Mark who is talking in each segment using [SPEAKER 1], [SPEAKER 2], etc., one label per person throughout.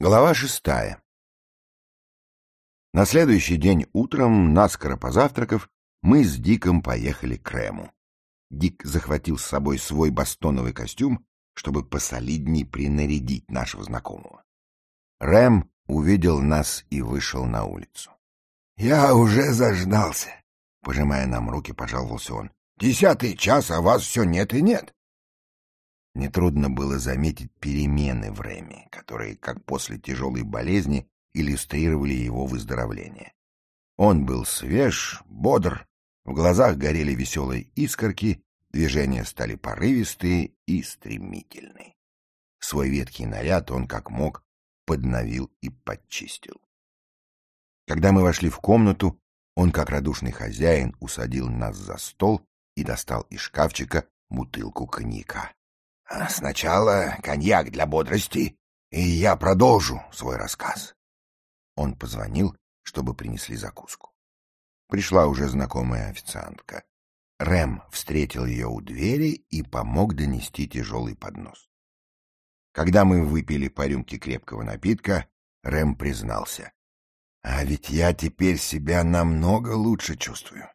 [SPEAKER 1] Глава шестая. На следующий день утром, наскоро позавтракав, мы с Диком поехали к Рэму. Дик захватил с собой свой бастоновый костюм, чтобы посолидней принарядить нашего знакомого. Рэм увидел нас и вышел на улицу. — Я уже заждался, — пожимая нам руки, пожаловался он. — Десятый час, а вас все нет и нет. Нетрудно было заметить перемены в Рэме, которые, как после тяжелой болезни, иллюстрировали его выздоровление. Он был свеж, бодр, в глазах горели веселые искорки, движения стали порывистые и стремительные. Свой ветхий наряд он, как мог, подновил и подчистил. Когда мы вошли в комнату, он, как радушный хозяин, усадил нас за стол и достал из шкафчика бутылку коньяка. Сначала коньяк для бодрости, и я продолжу свой рассказ. Он позвонил, чтобы принесли закуску. Пришла уже знакомая официантка. Рэм встретил ее у двери и помог донести тяжелый поднос. Когда мы выпили по рюмке крепкого напитка, Рэм признался. — А ведь я теперь себя намного лучше чувствую.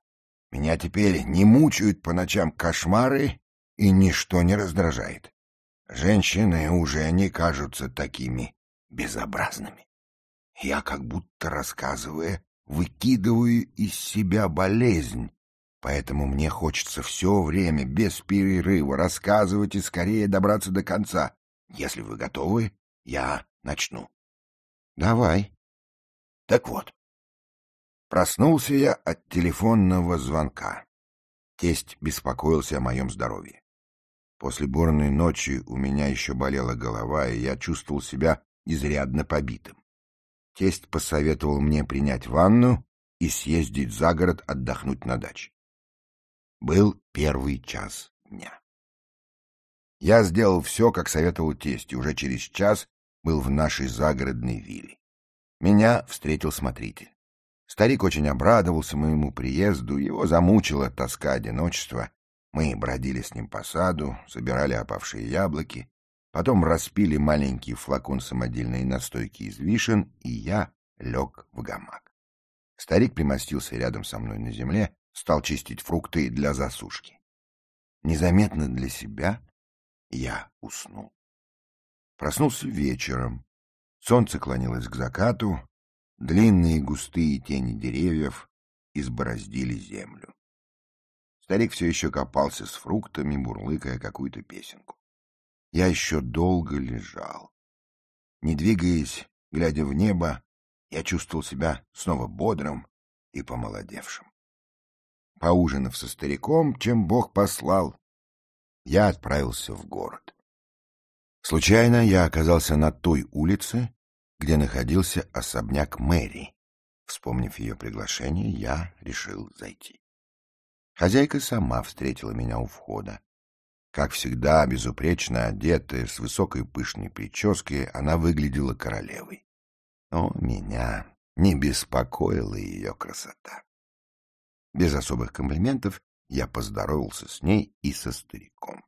[SPEAKER 1] Меня теперь не мучают по ночам кошмары и ничто не раздражает. Женщины уже не кажутся такими безобразными. Я, как будто рассказывая, выкидываю из себя болезнь, поэтому мне хочется все время, без перерыва, рассказывать и скорее добраться до конца. Если вы готовы, я начну. Давай. Так вот. Проснулся я от телефонного звонка. Тесть беспокоился о моем здоровье. После бурной ночи у меня еще болела голова, и я чувствовал себя изрядно побитым. Тесть посоветовал мне принять ванну и съездить за город отдохнуть на даче. Был первый час дня. Я сделал все, как советовал тесть, и уже через час был в нашей загородной вилле. Меня встретил смотритель. Старик очень обрадовался моему приезду, его замучила тоска одиночества, мы бродили с ним по саду, собирали опавшие яблоки, потом распили маленький флакон самодельной настойки из вишен, и я лег в гамак. Старик примостился рядом со мной на земле, стал чистить фрукты для засушки. Незаметно для себя я уснул. Проснулся вечером. Солнце клонилось к закату, длинные густые тени деревьев избороздили землю. Старик все еще копался с фруктами, бурлыкая какую-то песенку. Я еще долго лежал. Не двигаясь, глядя в небо, я чувствовал себя снова бодрым и помолодевшим. Поужинав со стариком, чем Бог послал, я отправился в город. Случайно я оказался на той улице, где находился особняк Мэри. Вспомнив ее приглашение, я решил зайти. Хозяйка сама встретила меня у входа. Как всегда, безупречно одетая, с высокой пышной прической, она выглядела королевой. Но меня не беспокоила ее красота. Без особых комплиментов я поздоровался с ней и со стариком.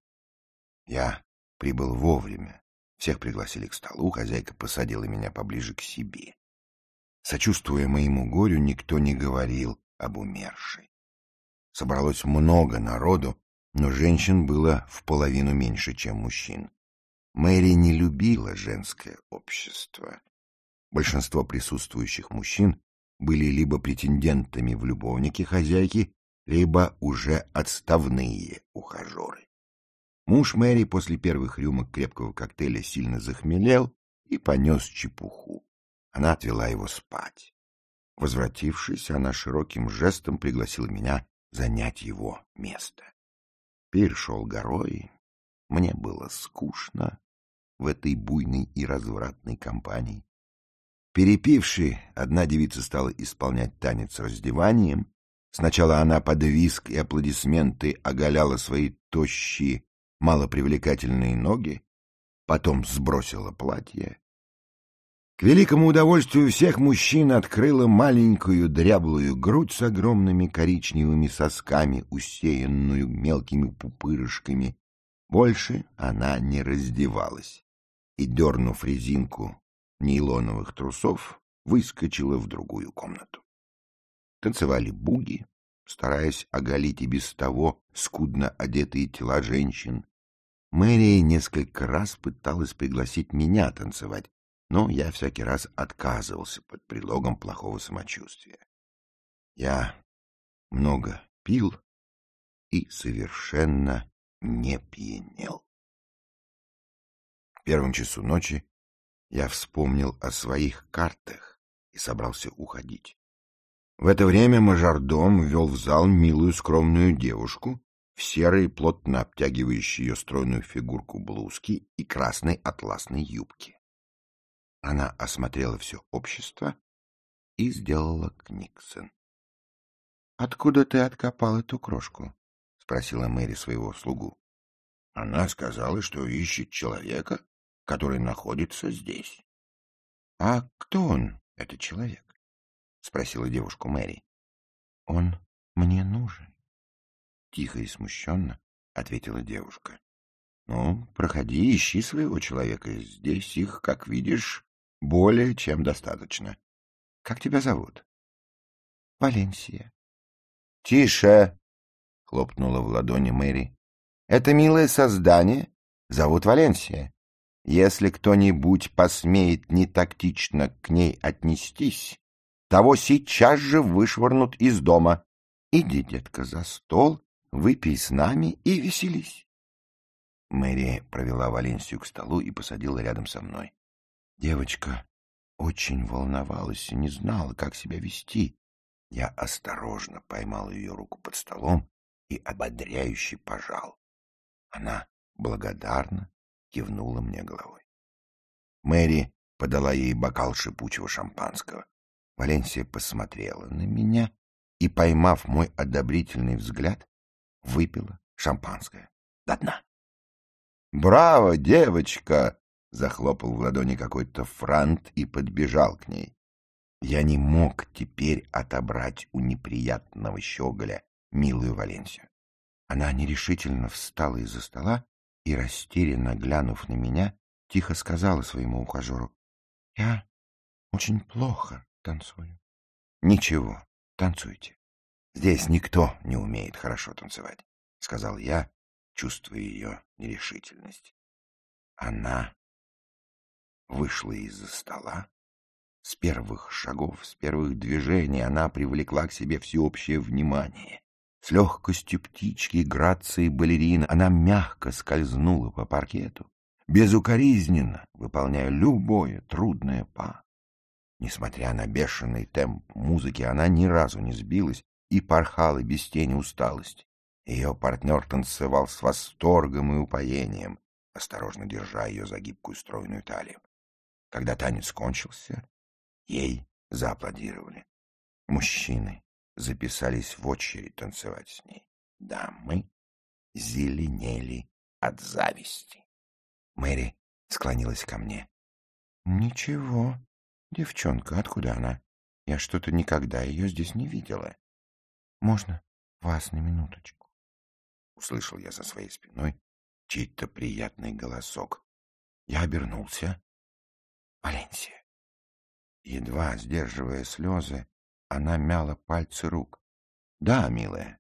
[SPEAKER 1] Я прибыл вовремя. Всех пригласили к столу, хозяйка посадила меня поближе к себе. Сочувствуя моему горю, никто не говорил об умершей. Собралось много народу, но женщин было в половину меньше, чем мужчин. Мэри не любила женское общество. Большинство присутствующих мужчин были либо претендентами в любовники хозяйки, либо уже отставные ухажеры. Муж Мэри после первых рюмок крепкого коктейля сильно захмелел и понес чепуху. Она отвела его спать. Возвратившись, она широким жестом пригласила меня занять его место. Пир шел горой, мне было скучно в этой буйной и развратной компании. Перепивши, одна девица стала исполнять танец раздеванием. Сначала она под виск и аплодисменты оголяла свои тощие, малопривлекательные ноги, потом сбросила платье к великому удовольствию всех мужчин открыла маленькую дряблую грудь с огромными коричневыми сосками, усеянную мелкими пупырышками. Больше она не раздевалась. И, дернув резинку нейлоновых трусов, выскочила в другую комнату. Танцевали буги, стараясь оголить и без того скудно одетые тела женщин. Мэри несколько раз пыталась пригласить меня танцевать, но я всякий раз отказывался под предлогом плохого самочувствия. Я много пил и совершенно не пьянел. В первом часу ночи я вспомнил о своих картах и собрался уходить. В это время мажордом ввел в зал милую скромную девушку в серой, плотно обтягивающей ее стройную фигурку блузки и красной атласной юбке. Она осмотрела все общество и сделала книксон. — Откуда ты откопал эту крошку? — спросила Мэри своего слугу. Она сказала, что ищет человека, который находится здесь. — А кто он, этот человек? — спросила девушку Мэри. — Он мне нужен. Тихо и смущенно ответила девушка. — Ну, проходи, ищи своего человека. Здесь их, как видишь, более чем достаточно. Как тебя зовут? — Валенсия. — Тише! — хлопнула в ладони Мэри. — Это милое создание зовут Валенсия. Если кто-нибудь посмеет нетактично к ней отнестись, того сейчас же вышвырнут из дома. Иди, детка, за стол, выпей с нами и веселись. Мэри провела Валенсию к столу и посадила рядом со мной. Девочка очень волновалась и не знала, как себя вести. Я осторожно поймал ее руку под столом и ободряюще пожал. Она благодарно кивнула мне головой. Мэри подала ей бокал шипучего шампанского. Валенсия посмотрела на меня и, поймав мой одобрительный взгляд, выпила шампанское до дна. «Браво, девочка!» — захлопал в ладони какой-то франт и подбежал к ней. Я не мог теперь отобрать у неприятного щеголя милую Валенсию. Она нерешительно встала из-за стола и, растерянно глянув на меня, тихо сказала своему ухажеру. — Я очень плохо танцую. — Ничего, танцуйте. Здесь никто не умеет хорошо танцевать, — сказал я, чувствуя ее нерешительность. Она вышла из-за стола. С первых шагов, с первых движений она привлекла к себе всеобщее внимание. С легкостью птички грацией балерины она мягко скользнула по паркету, безукоризненно выполняя любое трудное па. Несмотря на бешеный темп музыки, она ни разу не сбилась и порхала без тени усталости. Ее партнер танцевал с восторгом и упоением, осторожно держа ее за гибкую стройную талию. Когда танец кончился, ей зааплодировали. Мужчины записались в очередь танцевать с ней. Дамы зеленели от зависти. Мэри склонилась ко мне. — Ничего, Девчонка, откуда она? Я что-то никогда ее здесь не видела. Можно вас на минуточку? Услышал я за своей спиной чей-то приятный голосок. Я обернулся. Валенсия. Едва сдерживая слезы, она мяла пальцы рук. Да, милая.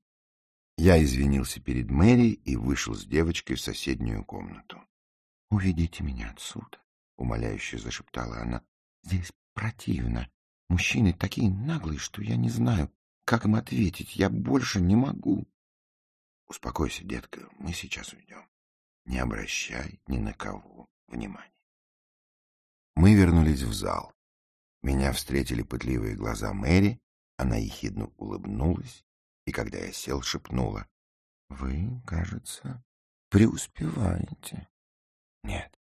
[SPEAKER 1] Я извинился перед Мэри и вышел с девочкой в соседнюю комнату. «Уведите меня отсюда», — умоляюще зашептала она. «Здесь Противно. Мужчины такие наглые, что я не знаю, как им ответить. Я больше не могу. Успокойся, детка, мы сейчас уйдем. Не обращай ни на кого внимания. Мы вернулись в зал. Меня встретили пытливые глаза Мэри, она ехидно улыбнулась, и когда я сел, шепнула. — Вы, кажется, преуспеваете. — Нет,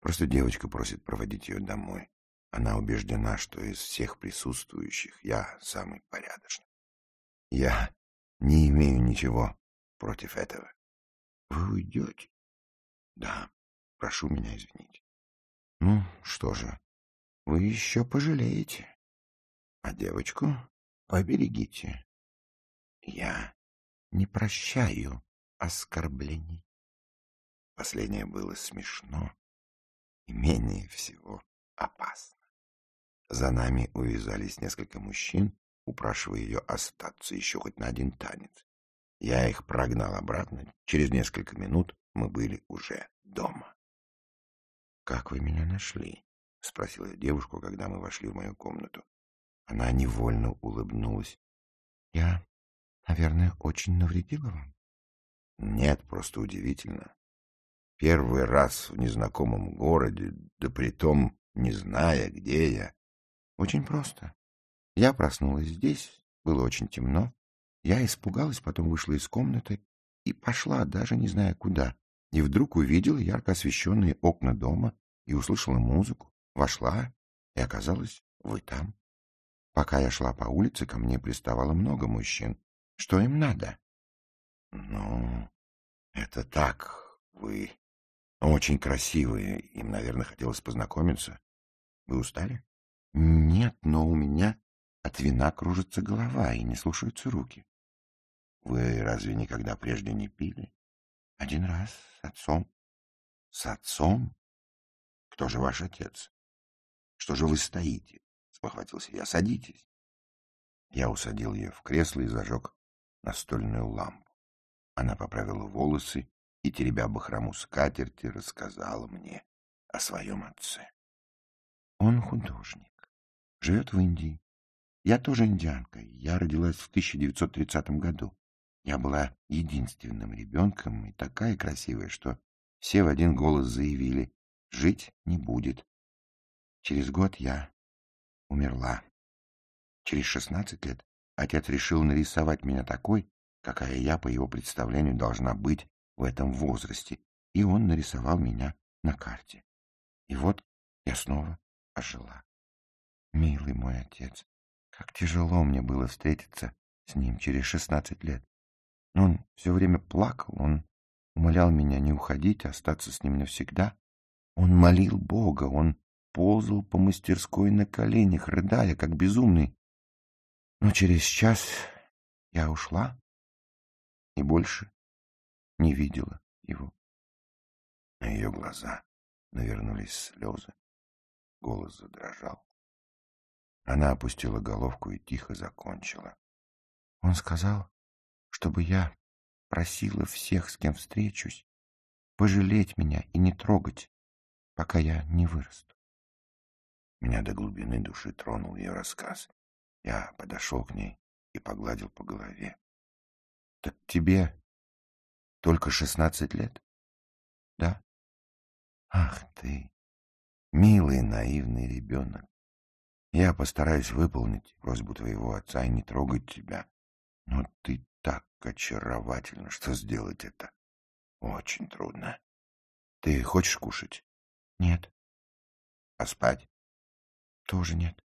[SPEAKER 1] просто девочка просит проводить ее домой. Она убеждена, что из всех присутствующих я самый порядочный. Я не имею ничего против этого. Вы уйдете? Да, прошу меня извинить. Ну, что же, вы еще пожалеете. А девочку поберегите. Я не прощаю оскорблений. Последнее было смешно и менее всего опасно. За нами увязались несколько мужчин, упрашивая ее остаться еще хоть на один танец. Я их прогнал обратно. Через несколько минут мы были уже дома. — Как вы меня нашли? — спросила я девушку, когда мы вошли в мою комнату. Она невольно улыбнулась. — Я, наверное, очень навредила вам? — Нет, просто удивительно. Первый раз в незнакомом городе, да притом не зная, где я. Очень просто. Я проснулась здесь, было очень темно. Я испугалась, потом вышла из комнаты и пошла, даже не зная куда. И вдруг увидела ярко освещенные окна дома и услышала музыку, вошла, и оказалось, вы там. Пока я шла по улице, ко мне приставало много мужчин. Что им надо? — Ну, это так, вы очень красивые. Им, наверное, хотелось познакомиться. Вы устали? Нет, но у меня от вина кружится голова и не слушаются руки. Вы разве никогда прежде не пили? Один раз с отцом. С отцом? Кто же ваш отец? Что же вы стоите? Спохватился я. Садитесь. Я усадил ее в кресло и зажег настольную лампу. Она поправила волосы и, теребя бахрому скатерти, рассказала мне о своем отце. Он художник, живет в Индии. Я тоже индианка, я родилась в 1930 году. Я была единственным ребенком и такая красивая, что все в один голос заявили «жить не будет». Через год я умерла. Через шестнадцать лет отец решил нарисовать меня такой, какая я, по его представлению, должна быть в этом возрасте, и он нарисовал меня на карте. И вот я снова ожила. Милый мой отец, как тяжело мне было встретиться с ним через шестнадцать лет. Он все время плакал, он умолял меня не уходить, а остаться с ним навсегда. Он молил Бога, он ползал по мастерской на коленях, рыдая, как безумный. Но через час я ушла и больше не видела его. На ее глаза навернулись слезы. Голос задрожал. Она опустила головку и тихо закончила. Он сказал, чтобы я просила всех, с кем встречусь, пожалеть меня и не трогать, пока я не вырасту. Меня до глубины души тронул ее рассказ. Я подошел к ней и погладил по голове. — Так тебе только шестнадцать лет? Да? Ах ты, милый наивный ребенок. Я постараюсь выполнить просьбу твоего отца и не трогать тебя. Но ты так очаровательна, что сделать это очень трудно. Ты хочешь кушать? Нет. А спать? Тоже нет.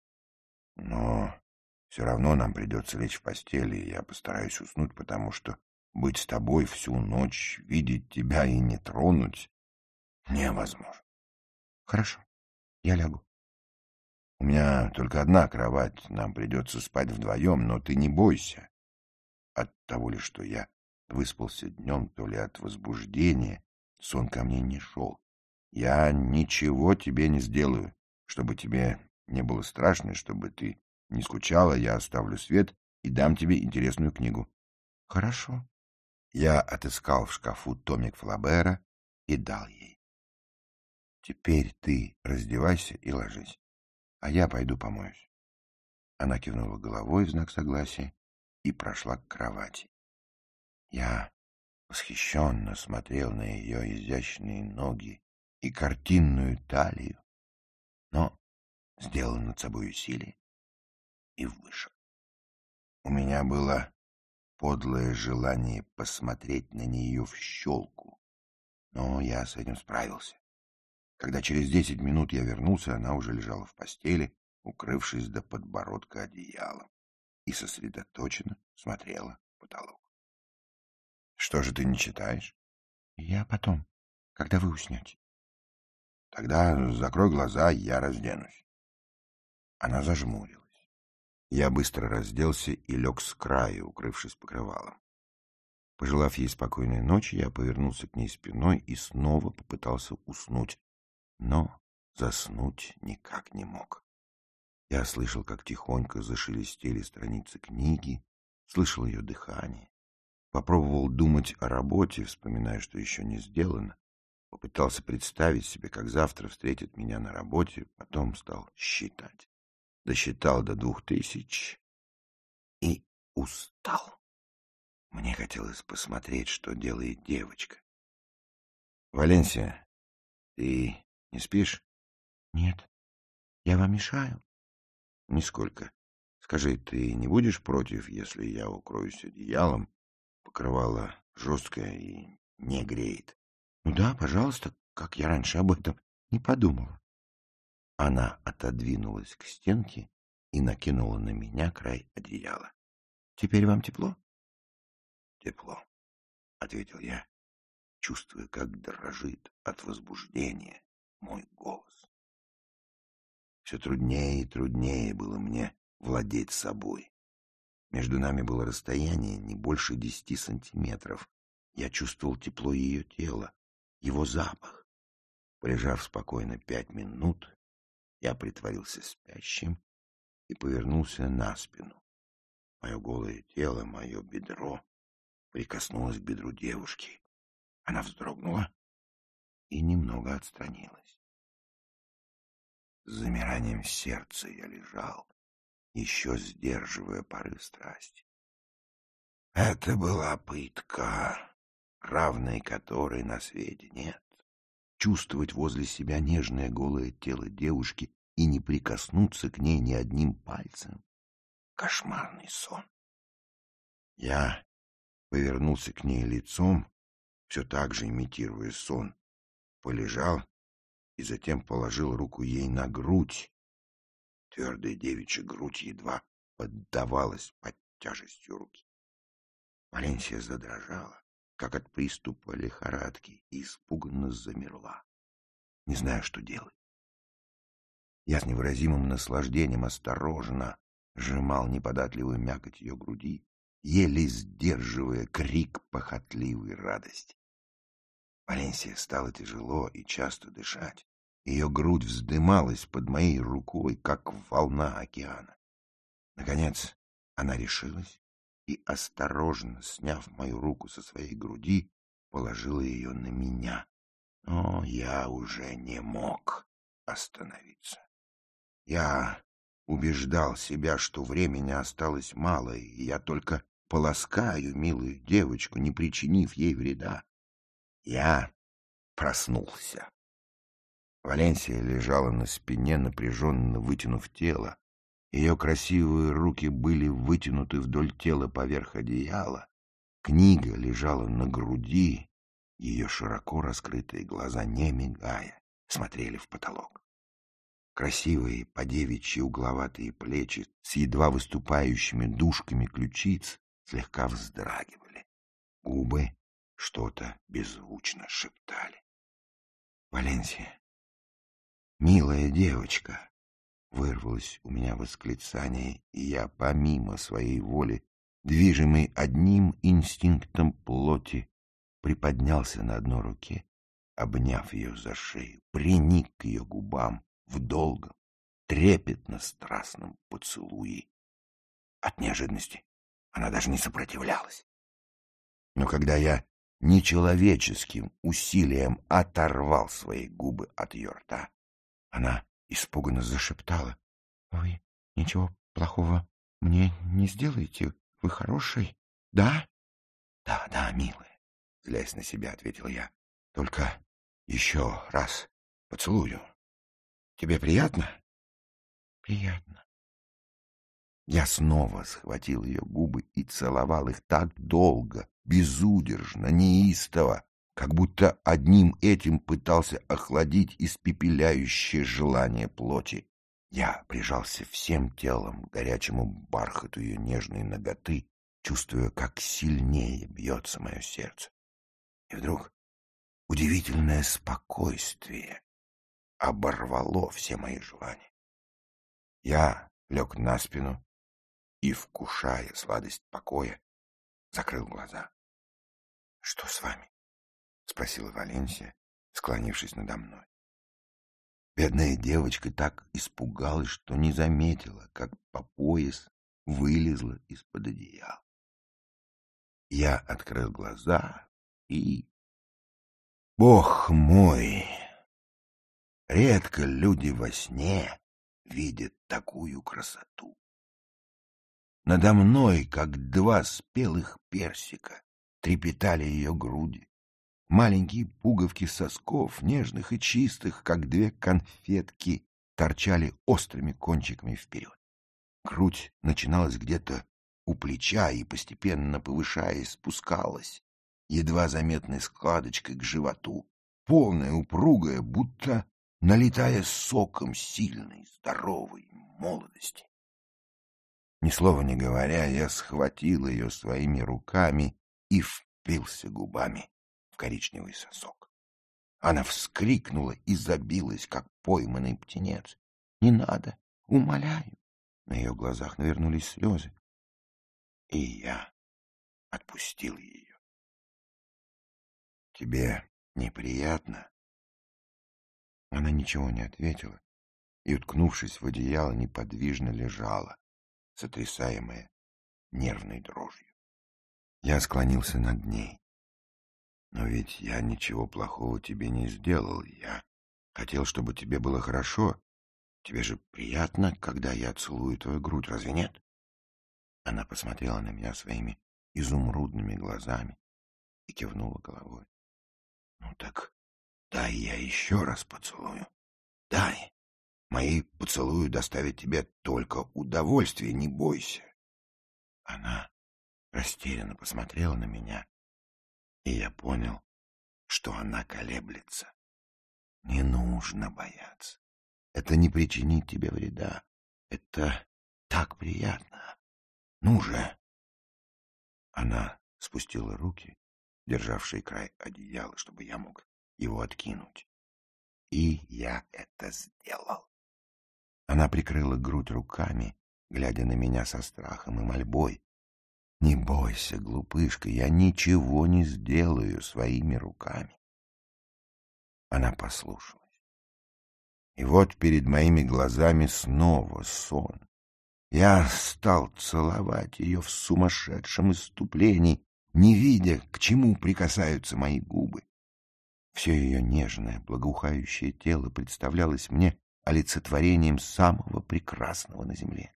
[SPEAKER 1] Но все равно нам придется лечь в постели, и я постараюсь уснуть, потому что быть с тобой всю ночь, видеть тебя и не тронуть невозможно. Хорошо, я лягу. У меня только одна кровать, нам придется спать вдвоем, но ты не бойся. От того ли, что я выспался днем, то ли от возбуждения, сон ко мне не шел. Я ничего тебе не сделаю, чтобы тебе не было страшно, чтобы ты не скучала, я оставлю свет и дам тебе интересную книгу. Хорошо. Я отыскал в шкафу томик Флабера и дал ей. «Теперь ты раздевайся и ложись, а я пойду помоюсь». Она кивнула головой в знак согласия и прошла к кровати. Я восхищенно смотрел на ее изящные ноги и картинную талию, но сделал над собой усилие и вышел. У меня было подлое желание посмотреть на нее в щелку. Но я с этим справился. Когда через десять минут я вернулся, она уже лежала в постели, укрывшись до подбородка одеялом, и сосредоточенно смотрела в потолок. — Что же ты не читаешь? — Я потом, когда вы уснете. — Тогда закрой глаза, я разденусь. Она зажмурилась. Я быстро разделся и лег с краю, укрывшись покрывалом. Пожелав ей спокойной ночи, я повернулся к ней спиной и снова попытался уснуть, но заснуть никак не мог. Я слышал, как тихонько зашелестели страницы книги, слышал ее дыхание. Попробовал думать о работе, вспоминая, что еще не сделано. Попытался представить себе, как завтра встретит меня на работе, потом стал считать. Досчитал до двух тысяч и устал. Мне хотелось посмотреть, что делает девочка. — Валенсия, ты не спишь? — Нет. Я вам мешаю? — Нисколько. Скажи, ты не будешь против, если я укроюсь одеялом? Покрывало жесткое и не греет. — Ну да, пожалуйста, как я раньше об этом не подумала. Она отодвинулась к стенке и накинула на меня край одеяла. — Теперь вам тепло? — Тепло, — ответил я, чувствуя, как дрожит от возбуждения мой голос. Все труднее и труднее было мне владеть собой. Между нами было расстояние не больше десяти сантиметров. Я чувствовал тепло ее тела, его запах. Полежав спокойно пять минут, я притворился спящим и повернулся на спину. Мое голое тело, мое бедро прикоснулось к бедру девушки. Она вздрогнула и немного отстранилась. С замиранием сердца я лежал, еще сдерживая порыв страсти. Это была пытка, равной которой на свете нет. Чувствовать возле себя нежное голое тело девушки и не прикоснуться к ней ни одним пальцем. Кошмарный сон. Я повернулся к ней лицом, все так же имитируя сон, полежал и затем положил руку ей на грудь. Твердая девичья грудь едва поддавалась под тяжестью руки. Валенсия задрожала, как от приступа лихорадки, и испуганно замерла, не зная, что делать. Я с невыразимым наслаждением осторожно сжимал неподатливую мякоть ее груди, еле сдерживая крик похотливой радости. Валенсия стало тяжело и часто дышать. Ее грудь вздымалась под моей рукой, как волна океана. Наконец она решилась и, осторожно сняв мою руку со своей груди, положила ее на меня. Но я уже не мог остановиться. Я убеждал себя, что времени осталось мало, и я только полоскаю милую девочку, не причинив ей вреда. Я проснулся. Валенсия лежала на спине, напряженно вытянув тело. Ее красивые руки были вытянуты вдоль тела поверх одеяла. Книга лежала на груди, ее широко раскрытые глаза, не мигая, смотрели в потолок. Красивые, по-девичьи угловатые плечи с едва выступающими дужками ключиц слегка вздрагивали. Губы что-то беззвучно шептали. Валенсия, милая девочка, вырвалось у меня восклицание, и я, помимо своей воли, движимый одним инстинктом плоти, приподнялся на одной руке, обняв ее за шею, приник к ее губам, в долгом, трепетно-страстном поцелуе. От неожиданности она даже не сопротивлялась. Но когда я нечеловеческим усилием оторвал свои губы от ее рта, она испуганно зашептала. — Вы ничего плохого мне не сделаете? Вы хороший, да? — Да, да, милая, — злясь на себя, ответил я. — Только еще раз поцелую. Тебе приятно? Приятно. Я снова схватил ее губы и целовал их так долго, безудержно, неистово, как будто одним этим пытался охладить испепеляющее желание плоти. Я прижался всем телом к горячему бархату ее нежной ноготы, чувствуя, как сильнее бьется мое сердце. И вдруг удивительное спокойствие оборвало все мои желания. Я лег на спину и, вкушая сладость покоя, закрыл глаза. — Что с вами? — спросила Валенсия, склонившись надо мной. Бедная девочка так испугалась, что не заметила, как по пояс вылезла из-под одеяла. Я открыл глаза и... Бог мой! Редко люди во сне видят такую красоту. Надо мной, как два спелых персика, трепетали ее груди. Маленькие пуговки сосков, нежных и чистых, как две конфетки, торчали острыми кончиками вперед. Грудь начиналась где-то у плеча и, постепенно повышаясь, спускалась, едва заметной складочкой к животу, полная, упругая, будто налетая соком сильной, здоровой молодости. Ни слова не говоря, я схватил ее своими руками и впился губами в коричневый сосок. Она вскрикнула и забилась, как пойманный птенец. — Не надо, умоляю. На ее глазах навернулись слезы. И я отпустил ее. — Тебе неприятно? Она ничего не ответила и, уткнувшись в одеяло, неподвижно лежала, сотрясаемая нервной дрожью. Я склонился над ней. Но ведь я ничего плохого тебе не сделал. Я хотел, чтобы тебе было хорошо. Тебе же приятно, когда я целую твою грудь, разве нет? Она посмотрела на меня своими изумрудными глазами и кивнула головой. — Ну так дай я еще раз поцелую. Дай. Мои поцелуи доставят тебе только удовольствие, не бойся. Она растерянно посмотрела на меня, и я понял, что она колеблется. Не нужно бояться. Это не причинит тебе вреда. Это так приятно. Ну же! Она спустила руки, державшие край одеяла, чтобы я мог его откинуть. И я это сделал. Она прикрыла грудь руками, глядя на меня со страхом и мольбой. «Не бойся, глупышка, я ничего не сделаю своими руками». Она послушалась. И вот перед моими глазами снова сон. Я стал целовать ее в сумасшедшем иступлении, не видя, к чему прикасаются мои губы. Все ее нежное, благоухающее тело представлялось мне олицетворением самого прекрасного на земле.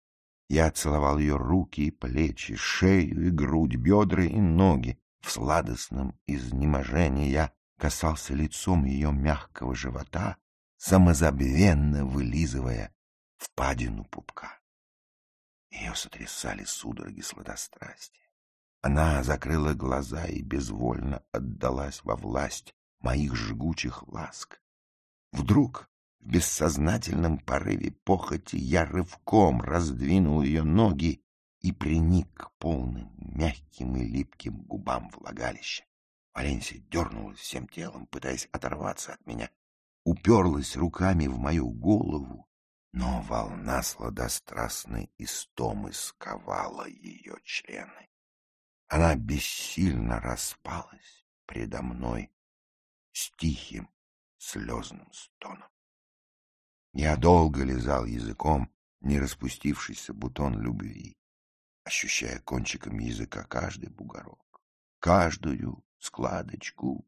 [SPEAKER 1] Я целовал ее руки и плечи, шею и грудь, бедра и ноги. В сладостном изнеможении я касался лицом ее мягкого живота, самозабвенно вылизывая впадину пупка. Ее сотрясали судороги сладострастия. Она закрыла глаза и безвольно отдалась во власть моих жгучих ласк. Вдруг в бессознательном порыве похоти я рывком раздвинул ее ноги и приник к полным, мягким и липким губам влагалища. Валенсия дернулась всем телом, пытаясь оторваться от меня, уперлась руками в мою голову, но волна сладострастной истомы сковала ее члены. Она бессильно распалась предо мной с тихим слезным стоном. Я долго лизал языком не распустившийся бутон любви, ощущая кончиком языка каждый бугорок, каждую складочку.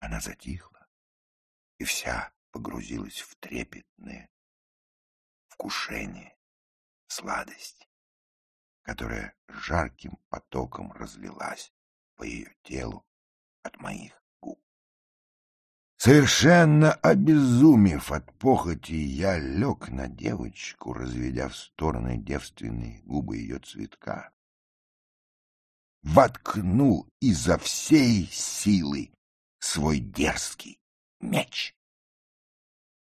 [SPEAKER 1] Она затихла и вся погрузилась в трепетное вкушение, сладость, которая жарким потоком разлилась по ее телу от моих Совершенно обезумев от похоти, я лег на девочку, разведя в стороны девственные губы ее цветка. Воткнул изо всей силы свой дерзкий меч.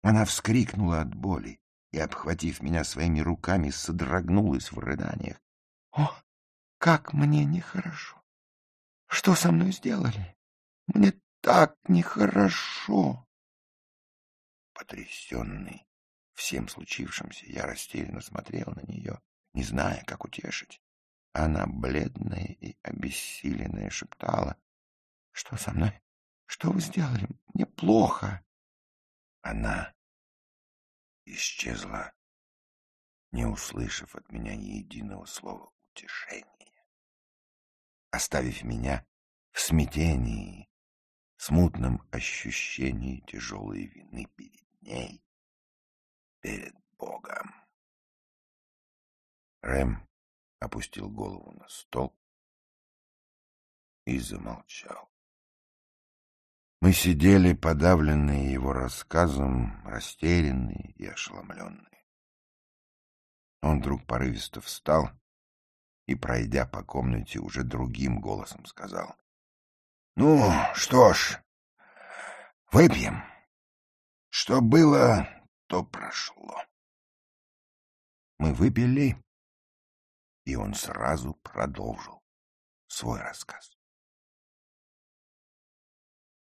[SPEAKER 1] Она вскрикнула от боли и, обхватив меня своими руками, содрогнулась в рыданиях. — О, как мне нехорошо! Что со мной сделали? Мне так нехорошо. Потрясенный всем случившимся, я растерянно смотрел на нее, не зная, как утешить. Она, бледная и обессиленная, шептала. — Что со мной? Что вы сделали? Мне плохо. Она исчезла, не услышав от меня ни единого слова утешения, оставив меня в смятении, смутном ощущении тяжелой вины перед ней, перед Богом. Рэм опустил голову на стол и замолчал. Мы сидели, подавленные его рассказом, растерянные и ошеломленные. Он вдруг порывисто встал и, пройдя по комнате, уже другим голосом сказал. — Ну, что ж, выпьем. Что было, то прошло. Мы выпили, и он сразу продолжил свой рассказ.